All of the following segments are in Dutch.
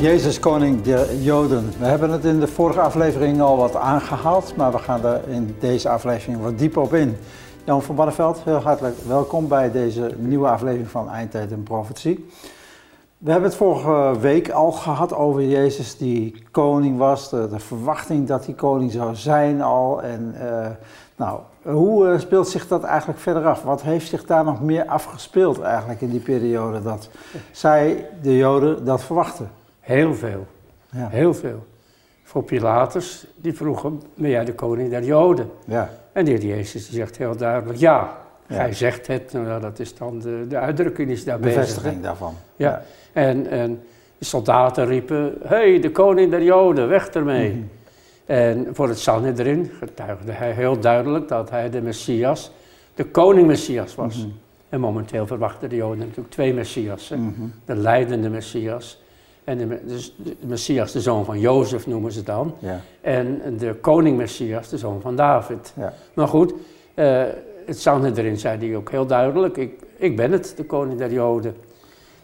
Jezus koning der Joden. We hebben het in de vorige aflevering al wat aangehaald, maar we gaan er in deze aflevering wat dieper op in. Jan van Barneveld, heel hartelijk welkom bij deze nieuwe aflevering van Eindtijd en Profetie. We hebben het vorige week al gehad over Jezus die koning was, de, de verwachting dat hij koning zou zijn al. En uh, nou, hoe uh, speelt zich dat eigenlijk verder af? Wat heeft zich daar nog meer afgespeeld eigenlijk in die periode dat zij, de Joden, dat verwachten? Heel veel. Ja. Heel veel. Voor Pilatus, die vroeg hem, ben jij de koning der Joden? Ja. En de heer Jezus die zegt heel duidelijk, ja. ja. Hij zegt het, nou, dat is dan de, de uitdrukking is daar Bevestiging daarvan. Ja. ja. En, en de soldaten riepen, hey, de koning der Joden, weg ermee. Mm -hmm. En voor het Sanhedrin getuigde hij heel duidelijk dat hij de Messias, de koning Messias was. Mm -hmm. En momenteel verwachten de Joden natuurlijk twee Messiassen. Mm -hmm. De leidende Messias en de, dus de, Messias, de zoon van Jozef noemen ze dan. Ja. En de koning Messias, de zoon van David. Ja. Maar goed, uh, het Sanhedrin zei hij ook heel duidelijk, ik, ik ben het, de koning der Joden.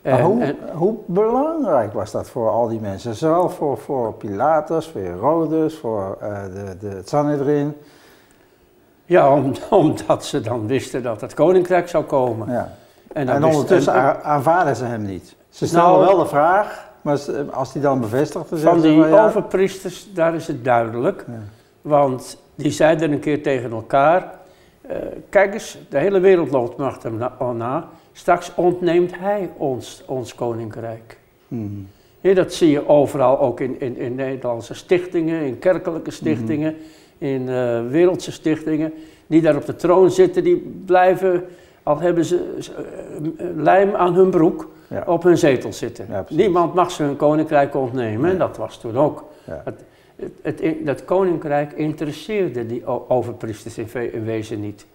En, hoe, en, hoe, belangrijk was dat voor al die mensen? Zowel voor, voor Pilatus, voor Herodes, voor uh, de, de, Sanhedrin. Ja, om, omdat ze dan wisten dat het koninkrijk zou komen. Ja. En, en ondertussen en, aanvaarden ze hem niet. Ze stelden nou, wel de vraag, maar als die dan bevestigt... Dan van die ja, overpriesters, daar is het duidelijk. Ja. Want die zeiden een keer tegen elkaar... Uh, kijk eens, de hele wereld loopt hem na, na. Straks ontneemt hij ons, ons koninkrijk. Hmm. Ja, dat zie je overal, ook in, in, in Nederlandse stichtingen, in kerkelijke stichtingen, hmm. in uh, wereldse stichtingen. Die daar op de troon zitten, die blijven, al hebben ze uh, lijm aan hun broek, ja. op hun zetel zitten. Ja, Niemand mag ze hun koninkrijk ontnemen. Nee. En dat was toen ook. Ja. Het, het, het, dat koninkrijk interesseerde die overpriesters in, in wezen niet.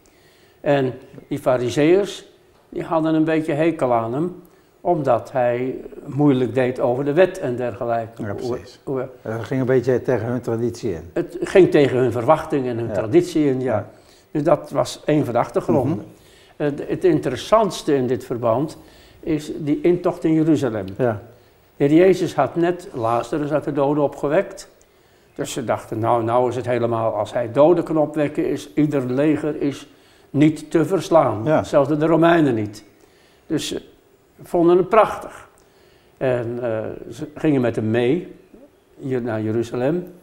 En die fariseërs, die hadden een beetje hekel aan hem, omdat hij moeilijk deed over de wet en dergelijke. Ja, precies. Het ging een beetje tegen hun traditie in. Het ging tegen hun verwachtingen en hun ja. traditie in, ja. ja. Dus dat was een van de achtergronden. Mm -hmm. het, het interessantste in dit verband is die intocht in Jeruzalem. Ja. Heer Jezus had net Lazarus uit de doden opgewekt. Dus ze dachten, nou, nou is het helemaal, als hij doden kan opwekken, is ieder leger is niet te verslaan. Ja. Zelfs de Romeinen niet. Dus ze vonden het prachtig. En uh, ze gingen met hem mee hier naar Jeruzalem.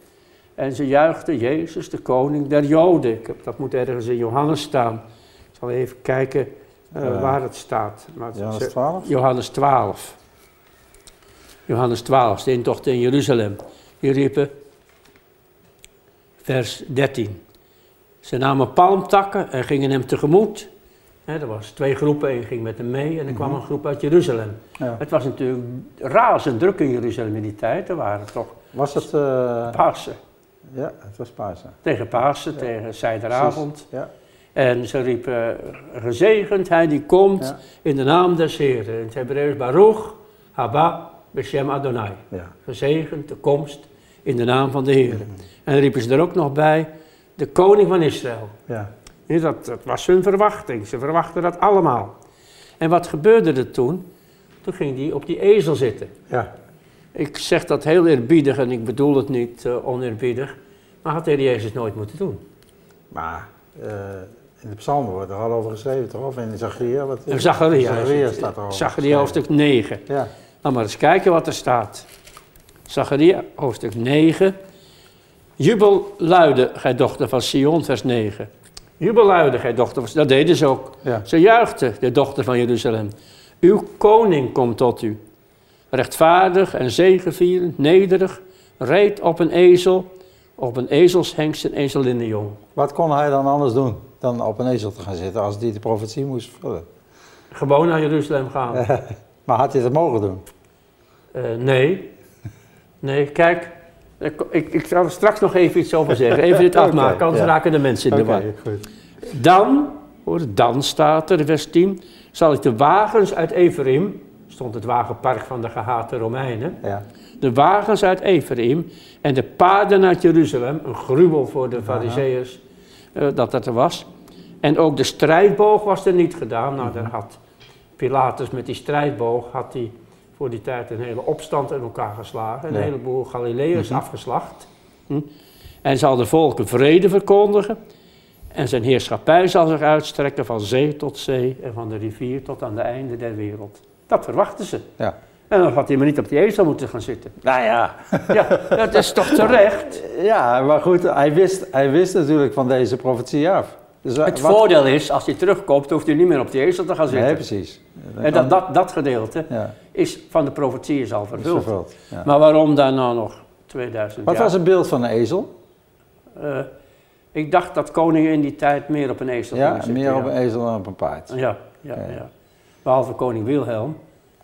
En ze juichten Jezus, de koning der Joden. Ik heb, dat moet ergens in Johannes staan. Ik zal even kijken uh, uh, waar het staat. Maar Johannes 12? Johannes 12. Johannes 12, de intocht in Jeruzalem. Die riepen, vers 13. Ze namen palmtakken en gingen hem tegemoet. He, er was twee groepen, één ging met hem mee en er kwam een groep uit Jeruzalem. Ja. Het was natuurlijk razend druk in Jeruzalem in die tijd. Er waren toch... Was het... Uh... Pasen. Ja, het was Pasen. Tegen Pasen, ja. tegen Zijderavond. Ja. En ze riepen, gezegend hij die komt ja. in de naam des Heeren. In het Hebreeuws Baruch, Haba, Beshem Adonai. Ja. Gezegend de komst in de naam van de Heer. Mm. En riepen ze er ook nog bij, de koning van Israël. Ja. Dat, dat was hun verwachting. Ze verwachten dat allemaal. En wat gebeurde er toen? Toen ging hij op die ezel zitten. Ja. Ik zeg dat heel eerbiedig en ik bedoel het niet uh, oneerbiedig. Maar had de heer Jezus nooit moeten doen. Maar uh, in de psalmen wordt er al over geschreven, toch? Of in Zacharia? Wat in Zacharia, Zacharia staat er al Zacharia hoofdstuk 9. Ja. Nou, maar eens kijken wat er staat. Zacharia hoofdstuk 9. Jubel luide, gij dochter van Sion, vers 9. Jubel luide, gij dochter van Dat deden ze ook. Ja. Ze juichten, de dochter van Jeruzalem. Uw koning komt tot u. Rechtvaardig en zegevierend, nederig, reed op een ezel, op een ezelshengst en ezelinnenjong. Wat kon hij dan anders doen dan op een ezel te gaan zitten als hij de profetie moest vervullen? Gewoon naar Jeruzalem gaan. maar had hij dat mogen doen? Uh, nee. Nee, kijk, ik, ik, zal er straks nog even iets over zeggen. Even dit afmaken, okay, anders ja. raken de mensen in de war. Dan, hoor, dan staat er, vers 10, zal ik de wagens uit Ephraim, stond het wagenpark van de gehate Romeinen, ja. de wagens uit Ephraim en de paarden uit Jeruzalem, een gruwel voor de fariseërs dat dat er was. En ook de strijdboog was er niet gedaan. Nou, daar had Pilatus met die strijdboog, had hij voor die tijd een hele opstand in elkaar geslagen. Een Ja. heleboel Galileërs Mhm. afgeslacht. Hm. En zal de volken vrede verkondigen. En zijn heerschappij zal zich uitstrekken van zee tot zee en van de rivier tot aan de einde der wereld. Dat verwachten ze. Ja. En dan had hij maar niet op die ezel moeten gaan zitten. Nou ja. Ja, dat is toch terecht. Ja, maar goed, hij wist, hij wist natuurlijk van deze profetie af. Dus, eh, Het wat- voordeel is, als hij terugkomt, hoeft hij niet meer op die ezel te gaan zitten. Nee, precies. en dat, dat, dat gedeelte ja, is van de profetie is al is vervuld. Ja. Maar waarom dan nou nog 2000 Wat jaar? was het beeld van een ezel? Eh, ik dacht dat koningen in die tijd meer op een ezel Ja, gingen zitten, meer ja. op een ezel dan op een paard. Ja, ja, Ja. ja. Behalve koning Wilhelm,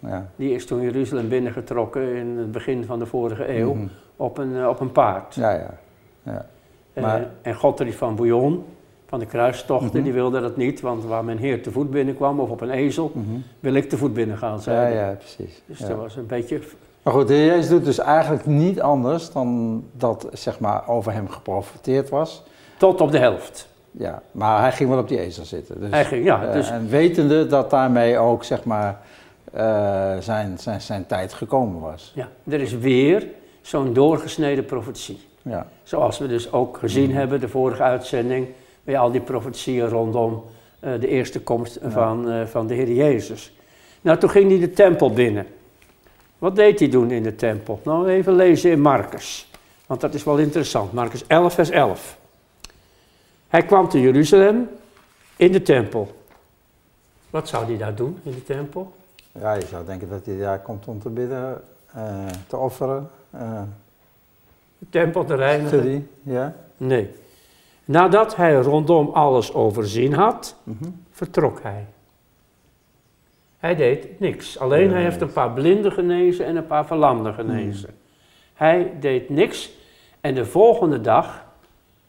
Ja. die is toen Jeruzalem binnengetrokken in het begin van de vorige eeuw Mhm. op, een, eh, op een paard. Ja, ja. ja. Eh, maar- en Godfried van Bouillon, van de kruistochten, Mhm. die wilde dat niet, want waar mijn heer te voet binnenkwam of op een ezel, Mhm. wil ik te voet binnengaan, zei ja, hij. ja, precies. Dus Ja. dat was een beetje... Maar goed, de Heer Jezus doet dus eigenlijk niet anders dan dat zeg maar, over hem geprofiteerd was. Tot op de helft. Ja, maar hij ging wel op die ezel zitten. Dus, Hij ging, ja, eh, dus En wetende dat daarmee ook zeg maar, eh, zijn, zijn, zijn tijd gekomen was. ja, er is weer zo'n doorgesneden profetie. Ja, Zoals we dus ook gezien Mhm. hebben, de vorige uitzending, bij al die profetieën rondom eh, de eerste komst Ja. van, eh, van de Heer Jezus. Nou, toen ging hij de tempel binnen. Wat deed hij doen in de tempel? Nou, even lezen in Marcus, want dat is wel interessant. Marcus 11, vers 11. Hij kwam te Jeruzalem in de tempel. Wat zou hij daar doen in de tempel? Ja, je zou denken dat hij daar komt om te bidden, eh, te offeren. eh De tempel te reinigen? studie, ja. Nee. Nadat hij rondom alles overzien had, Mhm. vertrok hij. Hij deed niks. Alleen hij heeft een paar blinden genezen en een paar verlamden genezen. Hij deed niks en de volgende dag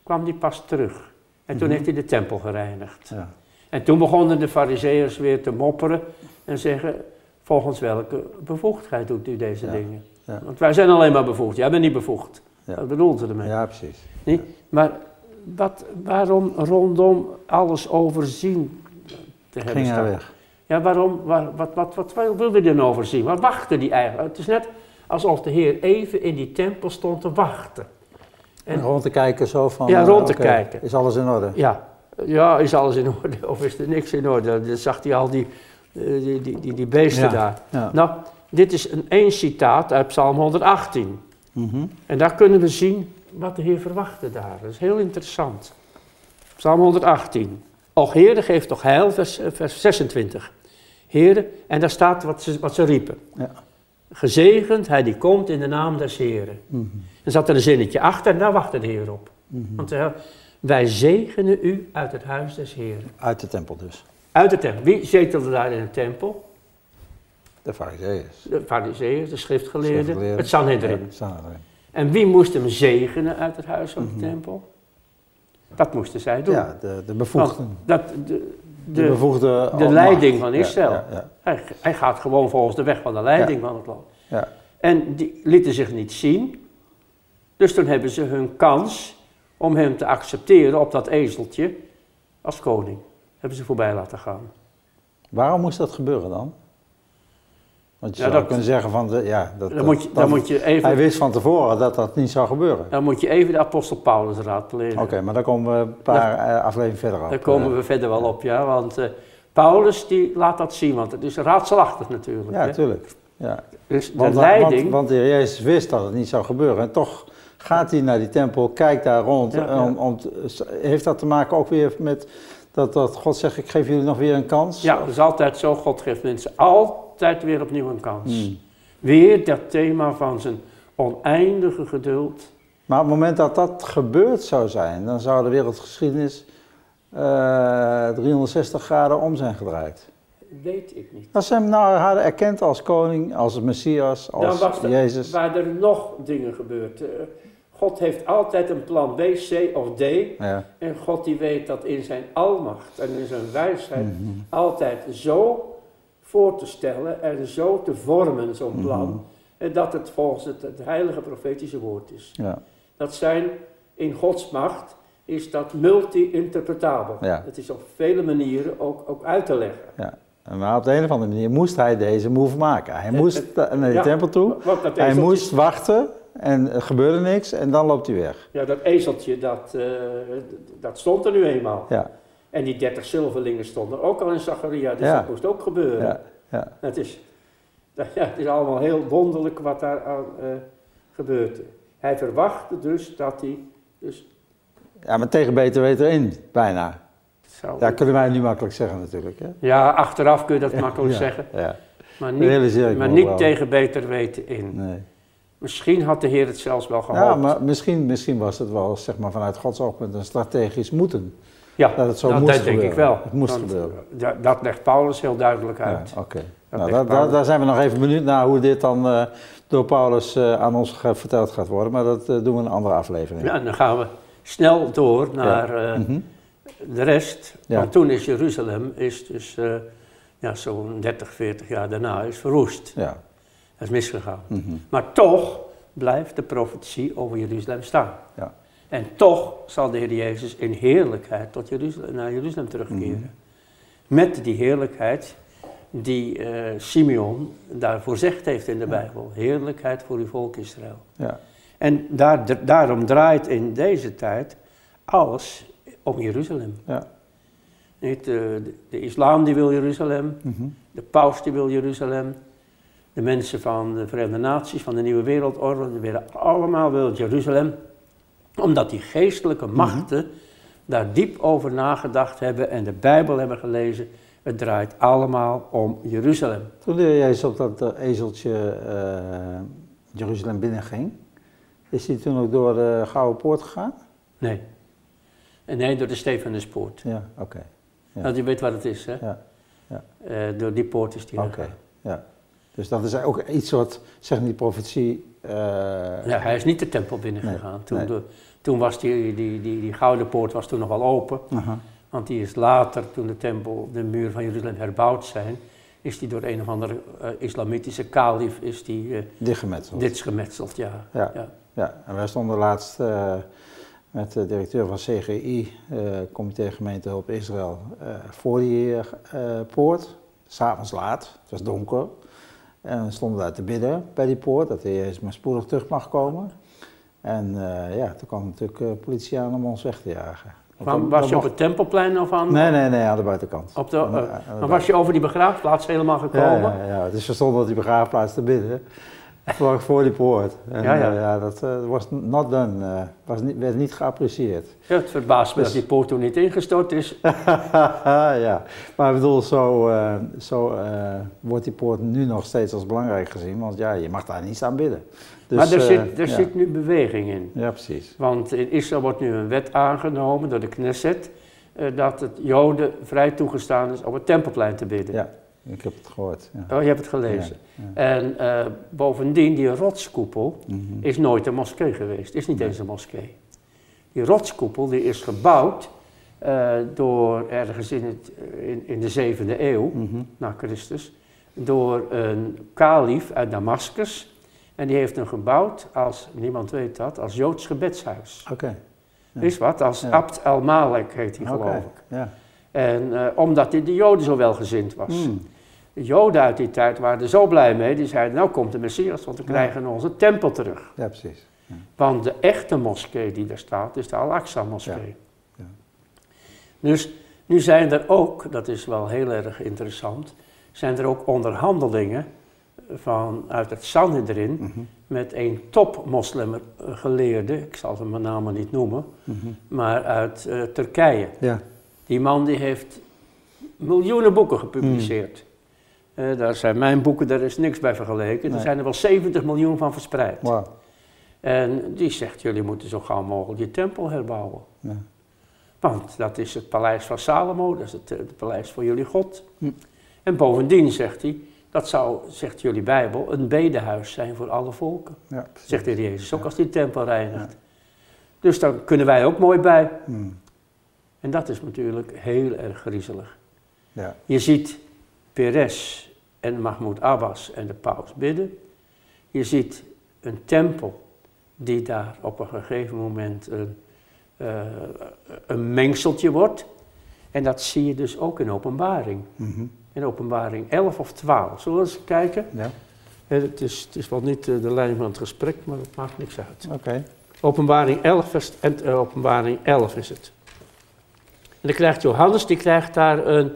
kwam hij pas terug. En toen Mhm. heeft hij de tempel gereinigd. Ja. En toen begonnen de fariseërs weer te mopperen en zeggen, volgens welke bevoegdheid doet u deze Ja. dingen? Ja. Want wij zijn alleen maar bevoegd, jij bent niet bevoegd. Ja. Dat bedoelden ze ermee. ja, precies. Nee, maar wat, waarom rondom alles overzien te hebben Ging staan? weg. Ja, waarom, waar, wat, wat, wat, wilde hij dan overzien? Wat wachtte hij eigenlijk? Het is net alsof de Heer even in die tempel stond te wachten. En En, rond te kijken zo van... Ja, eh, rond te oké, kijken. Is alles in orde? ja, ja, is alles in orde of is er niks in orde? Dan zag hij al die, eh, die, die, die, die beesten daar. Nou, dit is een één citaat uit Psalm 118. Mhm. En daar kunnen we zien wat de Heer verwachtte daar. Dat is heel interessant. Psalm 118. Och Heere, geef toch heil, vers, eh, vers 26. Heere, en daar staat wat ze, wat ze riepen. Ja. Gezegend hij die komt in de naam des Heeren. Mhm. Er zat er een zinnetje achter en daar wachtte de Heer op. Mhm. Want had, wij zegenen u uit het huis des Heeren. Uit de tempel dus. Uit de tempel. Wie zetelde daar in de tempel? De fariseeërs. De fariseeërs, de schriftgeleerden, Schriftgeleerden. het Sanhedrin. Sanhedrin. En wie moest hem zegenen uit het huis van de Mhm. tempel? Dat moesten zij doen. Ja, de, de bevoegden. Dat, de, de, de, bevoegde de leiding van Israël. Ja, ja, hij, hij gaat gewoon volgens de weg van de leiding van het land. ja. En die lieten zich niet zien. Dus toen hebben ze hun kans om hem te accepteren op dat ezeltje als koning. Hebben ze voorbij laten gaan. Waarom moest dat gebeuren dan? Want je Ja, zou dat- kunnen zeggen van, de, ja, dat, Dan dat- moet je, dan dat- moet je, hij wist van tevoren dat dat niet zou gebeuren. dan moet je even de apostel Paulus raadplegen. Oké, maar daar komen we een paar eh, afleveringen verder op. Daar komen we verder wel op, ja. Want eh, Paulus die laat dat zien, want het is raadselachtig natuurlijk. Ja, hè. natuurlijk. Ja. Dus de Want, leiding... want, want de Heer Jezus wist dat het niet zou gebeuren. En toch gaat hij naar die tempel, kijkt daar rond. Ja, en Om, om te- heeft dat te maken ook weer met dat, dat God zegt, ik geef jullie nog weer een kans? Ja, dat is altijd zo. God geeft mensen altijd weer opnieuw een kans. Hmm. Weer dat thema van zijn oneindige geduld. Maar op het moment dat dat gebeurd zou zijn, dan zou de wereldgeschiedenis eh 360 graden om zijn gedraaid. Weet ik niet. Als ze hem nou hadden erkend als koning, als Messias, Dan als was er, Jezus. waar er nog dingen gebeurd. Eh, God heeft altijd een plan B, C of D. Ja. En God die weet dat in zijn almacht en in zijn wijsheid Mhm. altijd zo voor te stellen en zo te vormen, zo'n plan. Mhm. En dat het volgens het, het heilige profetische woord is. Ja. Dat zijn in Gods macht is dat multi-interpretabel. Ja. Het is op vele manieren ook, ook uit te leggen. Ja. Maar op de een of andere manier moest hij deze move maken. Hij moest naar de tempel toe, hij moest wachten en er gebeurde niks en dan loopt hij weg. Ja, dat ezeltje, dat, eh, dat stond er nu eenmaal. Ja, En die dertig zilverlingen stonden ook al in Zacharia, dus Ja. dat moest ook gebeuren. ja, ja. Het, is, ja, het is allemaal heel wonderlijk wat daar aan gebeurt. Hij verwachtte dus dat hij... Dus ja maar tegen beter weten in, bijna. zou, Ja, kunnen wij nu makkelijk zeggen natuurlijk. Hè? ja, achteraf kun je dat makkelijk zeggen. Ja, Maar niet, maar niet tegen beter weten in. Nee. Misschien had de Heer het zelfs wel gehoopt. Ja, maar misschien, misschien was het wel zeg maar, vanuit Gods oogpunt een strategisch moeten. Ja, dat het zo nou, moest dat denk ik gebeuren. wel. Het moest Want, gebeuren. eh, da- dat legt Paulus heel duidelijk Ja, uit. oké. Dat Nou, daar, daar, Paulus. daar zijn we nog even benieuwd naar hoe dit dan eh, door Paulus eh, aan ons verteld gaat worden. Maar dat doen we in een andere aflevering. Ja, en dan gaan we snel door naar Mhm. de rest. Ja. Want toen is Jeruzalem, is dus ja, zo'n 30, 40 jaar daarna, is verwoest. ja. Dat is misgegaan. Mhm. Maar toch blijft de profetie over Jeruzalem staan. Ja. En toch zal de Heer Jezus in heerlijkheid tot Jeruzalem, naar Jeruzalem terugkeren. Mhm. Met die heerlijkheid die eh, Simeon daarvoor zegt heeft in de Bijbel. Heerlijkheid voor uw volk Israël. ja. En daar, daarom draait in deze tijd alles om Jeruzalem. ja. Niet, eh, de, de islam die wil Jeruzalem, Mhm. de paus die wil Jeruzalem, de mensen van de Verenigde Naties, van de Nieuwe Wereldorde, die willen allemaal wil Jeruzalem. Omdat die geestelijke machten daar diep over nagedacht hebben en de Bijbel hebben gelezen. Het draait allemaal om Jeruzalem. Toen de Heer Jezus op dat eh, ezeltje eh, Jeruzalem binnenging, is hij toen ook door de Gouden Poort gegaan? Nee. En nee, door de Stefanuspoort. Ja, oké. Ja. Nou, je weet wat het is, hè? Ja, Eh, door die poort is die oké. gegaan. Ja. Dus dat is ook iets wat, zeg die profetie... eh, Ja, hij is niet de tempel Nee, binnengegaan. toen, nee. de- toen was die, die, die, die gouden poort was toen nog wel open. Want die is later, toen de tempel, de muur van Jeruzalem herbouwd zijn, is die door een of andere eh, islamitische kalif is die, eh, Dichtgemetseld. dit gemetseld. Ja. Ja. Ja. Ja, en wij stonden laatst eh, met de directeur van CGI, eh Comité Gemeentehulp Israël, eh, voor die eh, poort. S'avonds laat, het was donker. En we stonden daar te bidden bij die poort, dat hij Jezus maar spoedig terug mag komen. En eh, ja, toen kwam natuurlijk eh, politie aan om ons weg te jagen. Maar was je op het tempelplein of aan? Nee, nee, nee, aan de buitenkant. Op de, eh, de- de maar was je over die begraafplaats helemaal gekomen? Ja, ja, ja, dus we stonden op die begraafplaats te bidden. Vlak voor die poort. En, Ja, ja. eh, ja dat eh, was not done. eh, was niet, werd niet geapprecieerd. Ja, het verbaast me Dus- dat die poort toen niet ingestort is. ja, maar ik bedoel, zo, eh, zo eh, wordt die poort nu nog steeds als belangrijk gezien. Want ja, je mag daar niet staan bidden. Dus, maar er, eh, zit, er ja. zit nu beweging in. Ja, precies. Want in Israël wordt nu een wet aangenomen door de Knesset. eh, dat het Joden vrij toegestaan is op het tempelplein te bidden. Ja, ik heb het gehoord. Ja. Oh, je hebt het gelezen. Ja, En eh, bovendien, die rotskoepel Mhm. is nooit een moskee geweest. Is niet eens een moskee. Die rotskoepel die is gebouwd eh, door ergens in, het, in, in de zevende eeuw Mhm. na Christus. Door een kalif uit Damascus. En die heeft hem gebouwd als, niemand weet dat, als Joods gebedshuis. Oké. Is wat? Als. Abd al-Malek heet hij geloof ik. Ja. En eh, omdat hij de Joden zo welgezind was. Hmm. De Joden uit die tijd waren er zo blij mee. Die zeiden, nou komt de Messias, want we Ja. krijgen onze tempel terug. ja, precies. Want de echte moskee die daar staat, is de Al-Aqsa-moskee. Ja. Dus nu zijn er ook, dat is wel heel erg interessant, zijn er ook onderhandelingen vanuit het Sanhedrin Mhm. met een top-moslimgeleerde, ik zal zijn namen niet noemen, Mhm. maar uit eh, Turkije. Ja. Die man die heeft miljoenen boeken gepubliceerd. Eh, daar zijn mijn boeken, daar is niks bij vergeleken. Nee. Er zijn er wel 70 miljoen van verspreid. En die zegt, jullie moeten zo gauw mogelijk die tempel herbouwen. Ja. Want dat is het paleis van Salomo, dat is het, eh, het paleis voor jullie God. Hm. En bovendien zegt hij, dat zou, zegt jullie Bijbel, een bedehuis zijn voor alle volken. Ja. Zegt de Heer Jezus, ook Ja. als die tempel reinigt. Dus dan kunnen wij ook mooi bij. Hmm. En dat is natuurlijk heel erg griezelig. Ja. Je ziet Peres en Mahmoud Abbas en de paus bidden. Je ziet een tempel die daar op een gegeven moment een, eh, een mengseltje wordt. En dat zie je dus ook in openbaring. Mhm. in openbaring 11 of 12. Zullen we eens kijken? Ja, Eh, Het is, het is wel niet eh, de lijn van het gesprek, maar dat maakt niks uit. oké. Openbaring 11, vers, en, openbaring 11 is het. En dan krijgt Johannes, die krijgt daar een,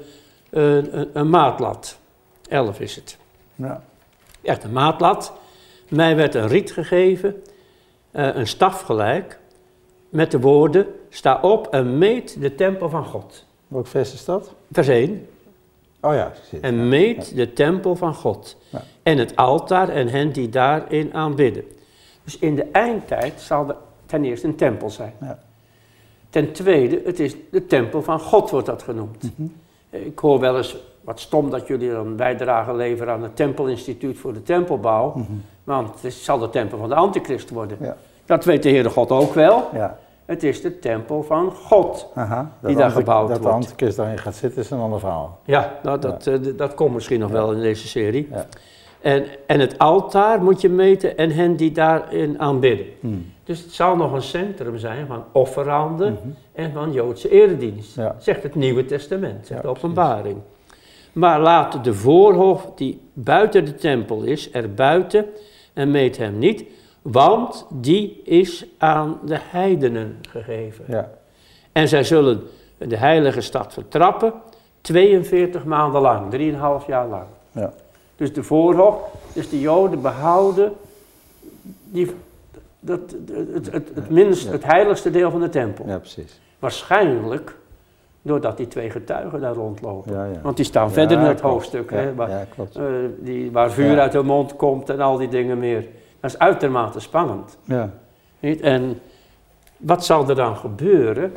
een, een, maatlat. 11 is het. Ja. Echt een maatlat. Mij werd een riet gegeven, eh, een staf gelijk, met de woorden, sta op en meet de tempel van God. Welk vers is dat? Vers 1. Oh ja. En meet de tempel van God. Ja. En het altaar en hen die daarin aanbidden. Dus in de eindtijd zal er ten eerste een tempel zijn. Ja. Ten tweede, het is de tempel van God wordt dat genoemd. Mhm. Ik hoor wel eens, wat stom dat jullie een bijdrage leveren aan het Tempelinstituut voor de tempelbouw. Mhm. Want het zal de tempel van de antichrist worden. Ja. Dat weet de Heere God ook wel. Ja, Het is de tempel van God. aha. Die daar gebouwd Dat de wordt. antichrist daarin gaat zitten is een ander verhaal. Ja, nou, dat, eh, dat komt misschien nog wel in deze serie. En, en het altaar moet je meten en hen die daarin aanbidden. Hmm. Dus het zal nog een centrum zijn van offeranden Mhm. en van Joodse eredienst. Ja. Zegt het Nieuwe Testament, zegt Ja, de openbaring. Maar laat de voorhof die buiten de tempel is, er buiten en meet hem niet, want die is aan de heidenen gegeven. Ja, En zij zullen de heilige stad vertrappen, 42 maanden lang, 3,5 jaar lang. ja. Dus de voorhof, dus de Joden behouden die, dat, het, het, het, minst, Ja. het heiligste deel van de tempel. ja precies. Waarschijnlijk doordat die twee getuigen daar rondlopen. Ja, ja. Want die staan verder in het klopt. hoofdstuk, Ja, hè, waar, eh, die, waar vuur uit de mond komt en al die dingen meer. Dat is uitermate spannend. Ja, Niet? En wat zal er dan gebeuren?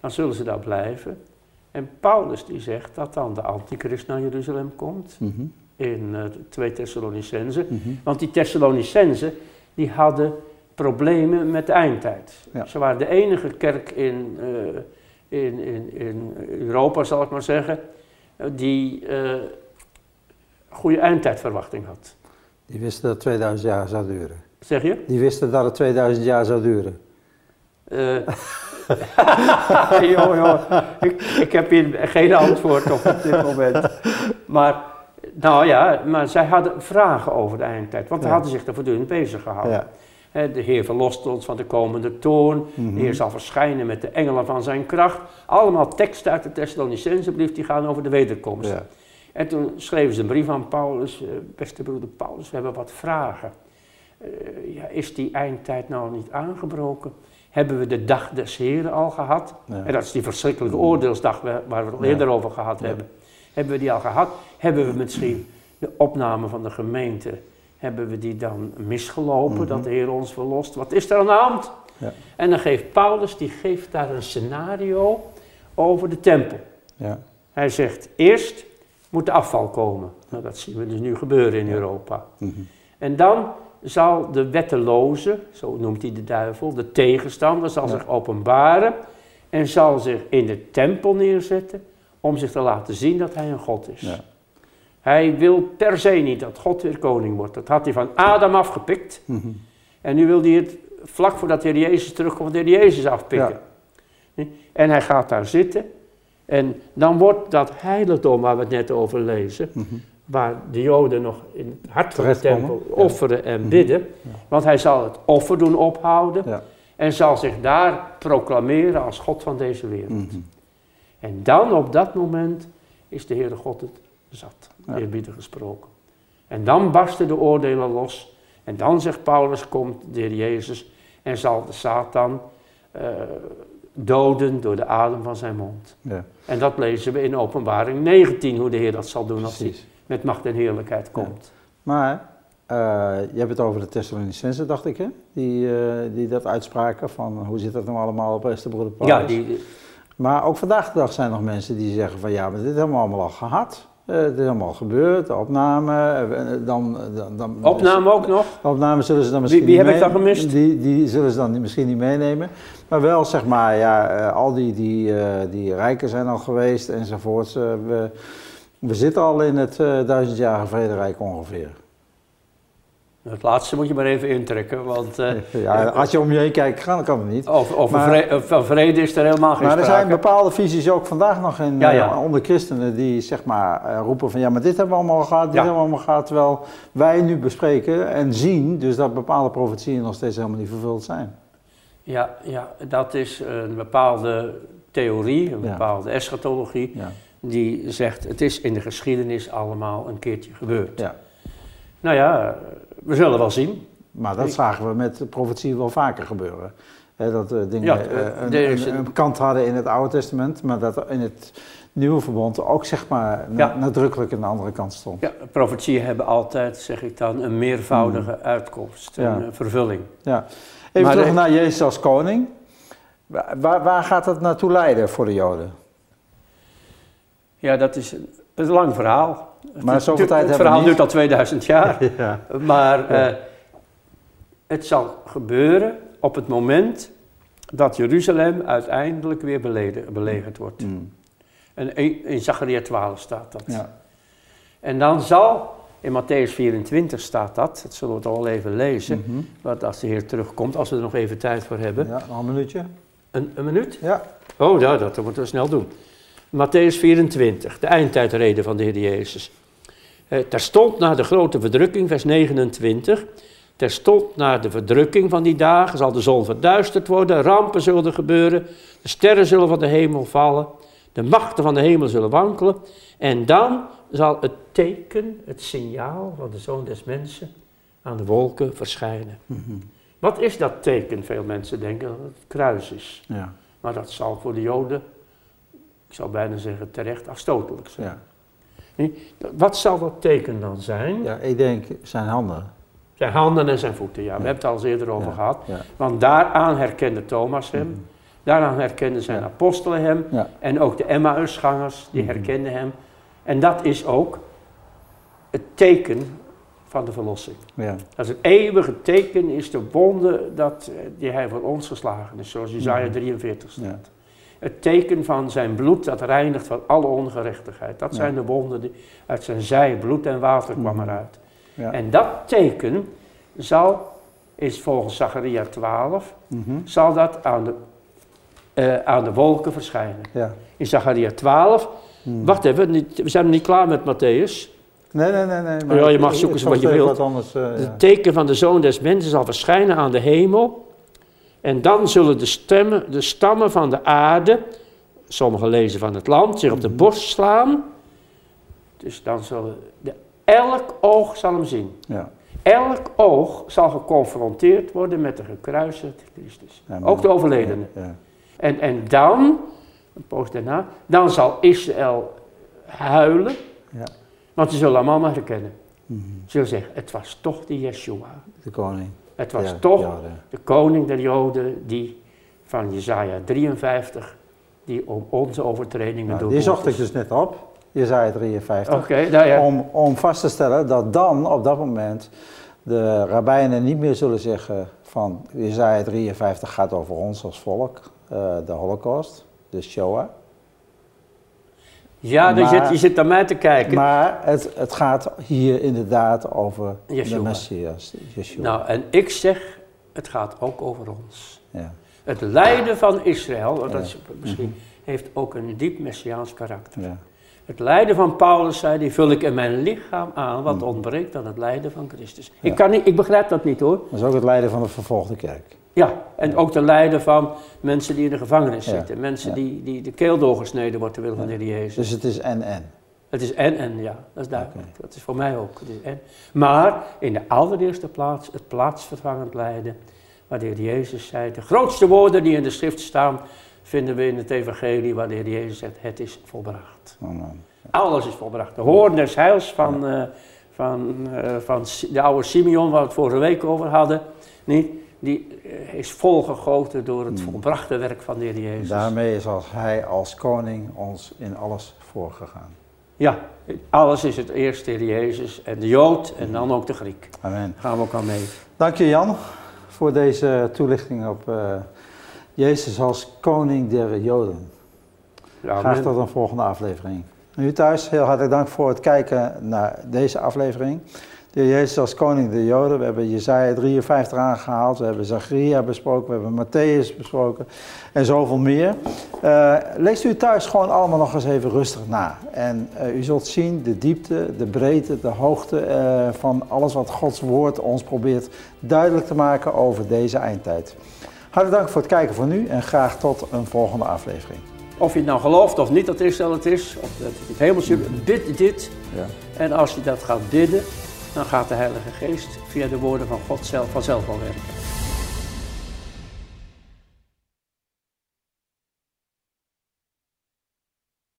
Dan zullen ze daar blijven. En Paulus die zegt dat dan de antichrist naar Jeruzalem komt. mhm, In eh 2 Thessalonicense. mhm. Want die Thessalonicense die hadden problemen met de eindtijd. Ja. Ze waren de enige kerk in, eh, in, in, in Europa, zal ik maar zeggen, eh, die eh goede eindtijdverwachting had. Die wisten dat het 2000 jaar zou duren. Zeg je? Die wisten dat het 2000 jaar zou duren. Eh joh, joh. Ik, ik heb hier geen antwoord op op dit moment. Maar, nou ja, maar zij hadden vragen over de eindtijd. Want ze Ja. hadden zich er voortdurend bezig gehouden. Ja. De Heer verlost ons van de komende toorn. Mhm. De Heer zal verschijnen met de engelen van zijn kracht. Allemaal teksten uit de Thessalonicensebrief die gaan over de wederkomst. Ja. En toen schreven ze een brief aan Paulus. eh, beste broeder Paulus, we hebben wat vragen. Eh, ja, is die eindtijd nou niet aangebroken? Hebben we de dag des Heren al gehad? Ja. En dat is die verschrikkelijke oordeelsdag waar waar we het al eerder over gehad hebben. Hebben we die al gehad? Hebben we misschien de opname van de gemeente, hebben we die dan misgelopen, Mhm. dat de Heer ons verlost? Wat is er aan de hand? Ja. En dan geeft Paulus, die geeft daar een scenario over de tempel. Ja. Hij zegt, eerst moet de afval komen. Nou, dat zien we dus nu gebeuren in. Europa. mhm. En dan zal de wetteloze, zo noemt hij de duivel, de tegenstander, zal Ja. zich openbaren en zal zich in de tempel neerzetten om zich te laten zien dat hij een God is. Ja. Hij wil per se niet dat God weer koning wordt. Dat had hij van Adam afgepikt. Mhm. En nu wil hij het vlak voordat de Heer Jezus terugkomt, de Heer Jezus afpikken. En hij gaat daar zitten. En dan wordt dat heiligdom waar we het net over lezen, Mhm. waar de Joden nog in het hart van de tempel ja. offeren en Mhm. bidden. Ja. Want hij zal het offer doen ophouden Ja. en zal zich daar proclameren als God van deze wereld. En dan op dat moment is de Heere God het zat, Ja. eerbiedig gesproken. En dan barsten de oordelen los. En dan zegt Paulus, komt de Heer Jezus en zal de Satan eh, doden door de adem van zijn mond. Ja. En dat lezen we in openbaring 19, hoe de Heer dat zal doen als hij met macht en heerlijkheid komt. Maar eh, je hebt het over de Thessalonicense, dacht ik, hè? Die, eh, die dat uitspraken van hoe zit dat nou allemaal op beste broeder Paulus. Ja, die, Maar ook vandaag de dag zijn er nog mensen die zeggen van ja, maar dit hebben we allemaal al gehad. Eh, het is allemaal gebeurd, de opname, eh, dan, dan, dan, opname ook nog. Opname zullen ze dan misschien wie niet heb ik dan gemist? Die, die zullen ze dan misschien niet meenemen. Maar wel zeg maar, ja, eh, al die, die, eh, die rijken zijn al geweest enzovoort. Eh, we, we zitten al in het eh, duizendjarige vrederijk ongeveer. Het laatste moet je maar even intrekken, want... Uh, ja, als je om je heen kijkt, dan kan het niet. Of, of van vrede is er helemaal geen Maar er zijn bepaalde visies ook vandaag nog in, onder christenen die zeg maar roepen van... ja, maar dit hebben we allemaal gehad, dit hebben we allemaal gehad. Terwijl wij nu bespreken en zien dus dat bepaalde profetieën nog steeds helemaal niet vervuld zijn. Ja, ja dat is een bepaalde theorie, een bepaalde eschatologie... die zegt het is in de geschiedenis allemaal een keertje gebeurd. Ja. Nou ja, we zullen wel zien. Maar dat zagen we met de profetie wel vaker gebeuren. dat uh, dingen uh, een, een, kant hadden in het Oude Testament, maar dat in het Nieuwe Verbond ook zeg maar nadrukkelijk aan de andere kant stond. Ja, profetieën hebben altijd, zeg ik dan, een meervoudige hmm. uitkomst, een vervulling. Ja. Even terug naar Jezus als koning. Waar, waar gaat dat naartoe leiden voor de Joden? Ja, dat is een lang verhaal. Maar zoveel tijd Het verhaal duurt al 2000 jaar. ja. Maar uh, het zal gebeuren op het moment dat Jeruzalem uiteindelijk weer belegerd wordt. Mm. En in Zachariah 12 staat dat. Ja. En dan zal, in Matthäus 24 staat dat, dat zullen we het al even lezen, mm wat als de Heer terugkomt, als we er nog even tijd voor hebben. Ja, een minuutje. Een, een minuut? Ja. Oh, ja, dat moeten we snel doen. Matthäus 24, de eindtijdreden van de Heer Jezus. Eh, terstond na de grote verdrukking, vers 29. Terstond na de verdrukking van die dagen zal de zon verduisterd worden, rampen zullen gebeuren, de sterren zullen van de hemel vallen, de machten van de hemel zullen wankelen. En dan zal het teken, het signaal van de zoon des mensen aan de wolken verschijnen. Mhm. Wat is dat teken? Veel mensen denken dat het kruis is. Ja. Maar dat zal voor de Joden ik zou bijna zeggen terecht, afstotelijk zijn. Ja. Wat zal dat teken dan zijn? Ja, ik denk zijn handen. Zijn handen en zijn voeten, ja. We hebben het al eens eerder over gehad. Want daaraan herkende Thomas hem. Mhm. Daaraan herkenden zijn apostelen hem. En ook de Emmausgangers, die mhm. herkenden hem. En dat is ook het teken van de verlossing. Ja. Dat is het eeuwige teken, is de wonde dat, eh, die hij voor ons geslagen is, zoals Isaiah 43 staat het teken van zijn bloed dat reinigt van alle ongerechtigheid. Dat zijn de wonden die uit zijn zij, bloed en water kwam mhm. eruit. Ja. En dat teken zal, is volgens Zachariah 12, mhm. zal dat aan de, uh, aan de wolken verschijnen. Ja. In Zachariah 12, mm. wacht even, we zijn nog niet klaar met Matthäus. Nee, nee, nee. nee maar ja, je mag zoeken wat je wilt. Anders, uh, het teken van de Zoon des Mensen zal verschijnen aan de hemel en dan zullen de, stemmen, de stammen van de aarde, sommige lezen van het land, zich op de mhm. borst slaan. Dus dan zullen de, elk oog zal hem zien. Ja. Elk oog zal geconfronteerd worden met de gekruisigde Christus. Ook de overledene. Ja, en, en dan, een poos daarna, dan zal Israël huilen. Want ze zullen hem allemaal herkennen. Mm Ze zullen zeggen, het was toch die Yeshua. De koning. Het was toch de koning der Joden die van Jezaja 53, die om onze overtredingen nou, Die zocht ik dus net op, Jezaja 53, okay, nou om, om vast te stellen dat dan op dat moment de rabbijnen niet meer zullen zeggen van Jezaja 53 gaat over ons als volk, uh, de holocaust, de Shoah. Ja, maar, je, zit, je zit naar mij te kijken. Maar het, het gaat hier inderdaad over Yeshua. de Messias, Yeshua. Nou, en ik zeg, het gaat ook over ons. Ja. Het lijden van Israël, dat is misschien, mhm. heeft ook een diep Messiaans karakter. Ja. Het lijden van Paulus, zei die vul ik in mijn lichaam aan, wat mhm. ontbreekt aan het lijden van Christus. Ik, kan niet, ik begrijp dat niet hoor. Dat is ook het lijden van de vervolgde kerk. Ja, en ook de lijden van mensen die in de gevangenis zitten. Mensen die, die de keel doorgesneden wordt terwille van de Heer Jezus. Dus het is en-en? Het is en-en, ja. Dat is duidelijk. Dat is voor mij ook. Het is en. Maar in de allereerste plaats het plaatsvervangend lijden. Waar de Heer Jezus zei, de grootste woorden die in de schrift staan, vinden we in het evangelie waar de Heer Jezus zegt, het is volbracht. Amen. Alles is volbracht. De hoorn des heils van, uh, van, uh, van de oude Simeon, waar we het vorige week over hadden. Niet? Die eh, is volgegoten door het hmm. volbrachte werk van de Heer Jezus. Daarmee is als Hij als koning ons in alles voorgegaan. Ja, alles is het eerst de Heer Jezus en de Jood en dan ook de Griek. Amen. Gaan we ook aan mee. Dank je Jan voor deze toelichting op uh, Jezus als koning der Joden. Graag tot een volgende aflevering. En u thuis, heel hartelijk dank voor het kijken naar deze aflevering. De Jezus als koning de Joden. We hebben Jezaja 53 aangehaald. We hebben Zacharia besproken. We hebben Matthäus besproken. En zoveel meer. Uh, leest u thuis gewoon allemaal nog eens even rustig na. En uh, u zult zien de diepte, de breedte, de hoogte uh, van alles wat Gods woord ons probeert duidelijk te maken over deze eindtijd. Hartelijk dank voor het kijken voor nu en graag tot een volgende aflevering. Of je het nou gelooft of niet dat Israël het is, of dat het hemelse, bid dit. Ja. En als je dat gaat bidden, dan gaat de Heilige Geest via de woorden van God zelf vanzelf al werken.